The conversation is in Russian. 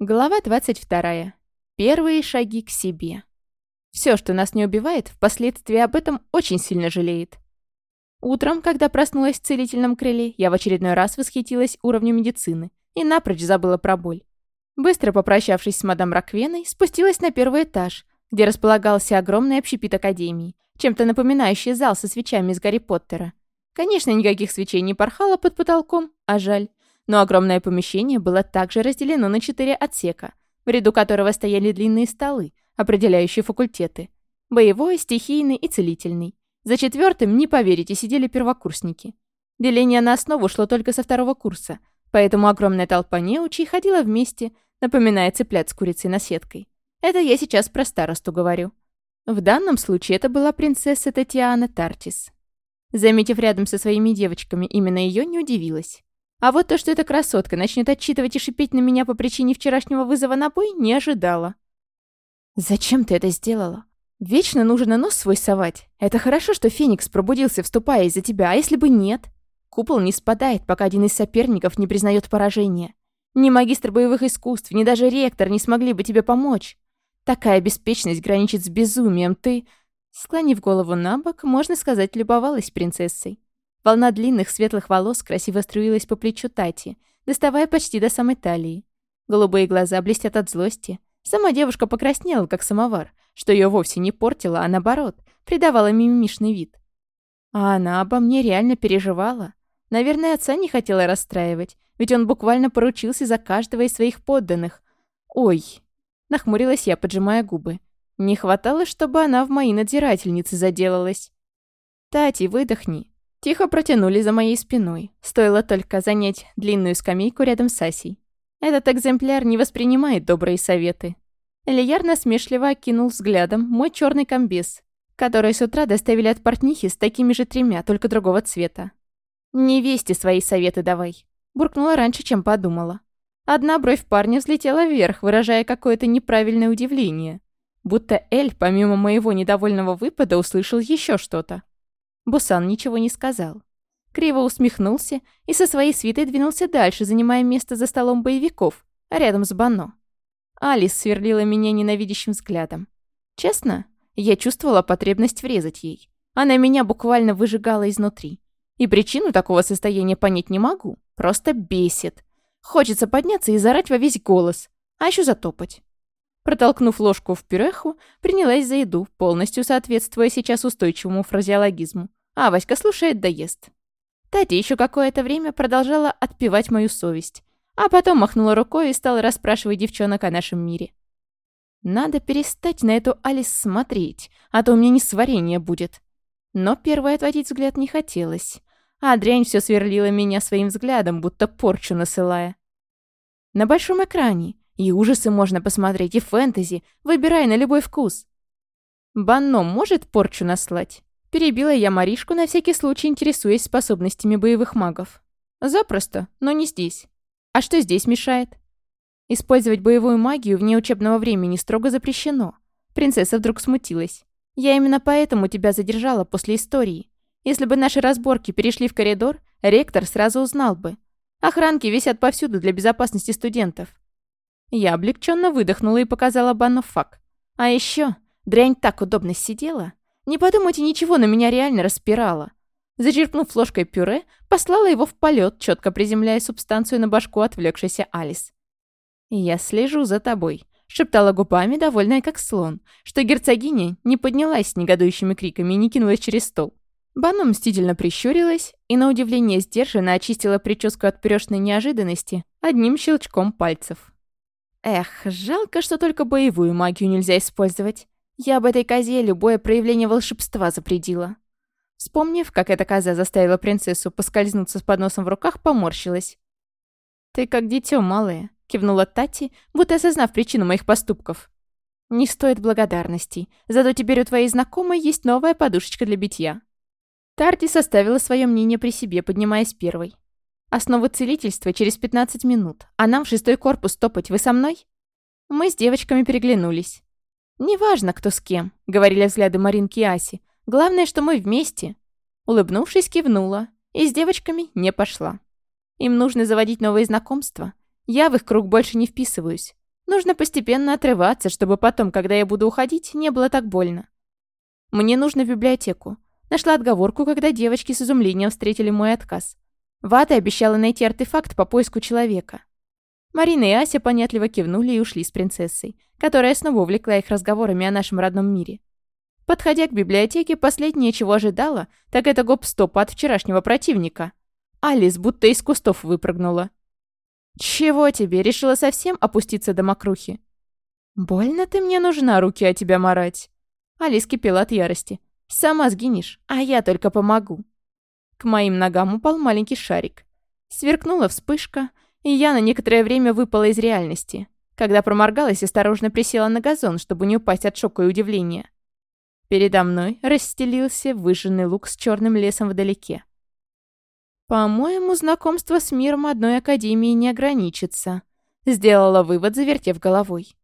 Глава 22. Первые шаги к себе. Все, что нас не убивает, впоследствии об этом очень сильно жалеет. Утром, когда проснулась в целительном крыле, я в очередной раз восхитилась уровнем медицины и напрочь забыла про боль. Быстро попрощавшись с мадам Раквеной, спустилась на первый этаж, где располагался огромный общепит Академии, чем-то напоминающий зал со свечами из Гарри Поттера. Конечно, никаких свечей не порхало под потолком, а жаль. Но огромное помещение было также разделено на четыре отсека, в ряду которого стояли длинные столы, определяющие факультеты. Боевой, стихийный и целительный. За четвертым, не поверите, сидели первокурсники. Деление на основу шло только со второго курса, поэтому огромная толпа неучей ходила вместе, напоминая цыплят с курицей на сеткой. Это я сейчас про старосту говорю. В данном случае это была принцесса Татьяна Тартис. Заметив рядом со своими девочками именно ее, не удивилась. А вот то, что эта красотка начнет отчитывать и шипеть на меня по причине вчерашнего вызова на бой, не ожидала. «Зачем ты это сделала? Вечно нужно нос свой совать. Это хорошо, что Феникс пробудился, вступая из-за тебя, а если бы нет? Купол не спадает, пока один из соперников не признает поражение. Ни магистр боевых искусств, ни даже ректор не смогли бы тебе помочь. Такая беспечность граничит с безумием, ты...» Склонив голову на бок, можно сказать, любовалась принцессой. Волна длинных светлых волос красиво струилась по плечу Тати, доставая почти до самой талии. Голубые глаза блестят от злости. Сама девушка покраснела, как самовар, что ее вовсе не портило, а наоборот, придавала мимимишный вид. А она обо мне реально переживала. Наверное, отца не хотела расстраивать, ведь он буквально поручился за каждого из своих подданных. «Ой!» — нахмурилась я, поджимая губы. «Не хватало, чтобы она в мои надзирательницы заделалась». «Тати, выдохни!» Тихо протянули за моей спиной. Стоило только занять длинную скамейку рядом с Асей. Этот экземпляр не воспринимает добрые советы. Элияр насмешливо окинул взглядом мой черный комбез, который с утра доставили от портнихи с такими же тремя, только другого цвета. Не вести свои советы давай», — буркнула раньше, чем подумала. Одна бровь парня взлетела вверх, выражая какое-то неправильное удивление. Будто Эль, помимо моего недовольного выпада, услышал еще что-то. Бусан ничего не сказал. Криво усмехнулся и со своей свитой двинулся дальше, занимая место за столом боевиков, а рядом с Бано. Алис сверлила меня ненавидящим взглядом. Честно, я чувствовала потребность врезать ей. Она меня буквально выжигала изнутри. И причину такого состояния понять не могу. Просто бесит. Хочется подняться и зарать во весь голос. А еще затопать. Протолкнув ложку в пюреху, принялась за еду, полностью соответствуя сейчас устойчивому фразеологизму. А Васька слушает да ест. Татя еще какое-то время продолжала отпевать мою совесть, а потом махнула рукой и стала расспрашивать девчонок о нашем мире. Надо перестать на эту Алис смотреть, а то у меня не сварение будет. Но первое отводить взгляд не хотелось, а дрянь все сверлила меня своим взглядом, будто порчу насылая. На большом экране и ужасы можно посмотреть, и фэнтези, выбирай на любой вкус. Банно может порчу наслать? Перебила я Маришку, на всякий случай интересуясь способностями боевых магов. Запросто, но не здесь. А что здесь мешает? Использовать боевую магию вне учебного времени строго запрещено. Принцесса вдруг смутилась. Я именно поэтому тебя задержала после истории. Если бы наши разборки перешли в коридор, ректор сразу узнал бы. Охранки висят повсюду для безопасности студентов. Я облегченно выдохнула и показала Бану факт. А еще дрянь так удобно сидела. Не подумайте ничего, на меня реально распирало. Зачерпнув ложкой пюре, послала его в полет, четко приземляя субстанцию на башку отвлекшейся Алис. «Я слежу за тобой», — шептала губами, довольная как слон, что герцогиня не поднялась с негодующими криками и не кинулась через стол. Бану мстительно прищурилась и, на удивление сдержанно, очистила прическу от пюрешной неожиданности одним щелчком пальцев. Эх, жалко, что только боевую магию нельзя использовать. Я об этой козе любое проявление волшебства запретила. Вспомнив, как эта коза заставила принцессу поскользнуться с подносом в руках, поморщилась. «Ты как дитё малое», — кивнула Тати, будто осознав причину моих поступков. «Не стоит благодарностей, зато теперь у твоей знакомой есть новая подушечка для битья». Тарди составила свое мнение при себе, поднимаясь первой. «Основы целительства через 15 минут, а нам в шестой корпус топать, вы со мной?» Мы с девочками переглянулись. «Неважно, кто с кем», — говорили взгляды Маринки и Аси. «Главное, что мы вместе». Улыбнувшись, кивнула. И с девочками не пошла. Им нужно заводить новые знакомства. Я в их круг больше не вписываюсь. Нужно постепенно отрываться, чтобы потом, когда я буду уходить, не было так больно. Мне нужно в библиотеку. Нашла отговорку, когда девочки с изумлением встретили мой отказ. Вата обещала найти артефакт по поиску человека. Марина и Ася понятливо кивнули и ушли с принцессой, которая снова увлекла их разговорами о нашем родном мире. Подходя к библиотеке, последнее, чего ожидала, так это гоп-стоп от вчерашнего противника. Алис будто из кустов выпрыгнула. «Чего тебе? Решила совсем опуститься до мокрухи?» «Больно ты мне нужна руки о тебя марать!» Алис кипела от ярости. «Сама сгинешь, а я только помогу!» К моим ногам упал маленький шарик. Сверкнула вспышка, и я на некоторое время выпала из реальности, когда проморгалась, и осторожно присела на газон, чтобы не упасть от шока и удивления. Передо мной расстелился выжженный луг с черным лесом вдалеке. «По-моему, знакомство с миром одной академии не ограничится», — сделала вывод, завертев головой.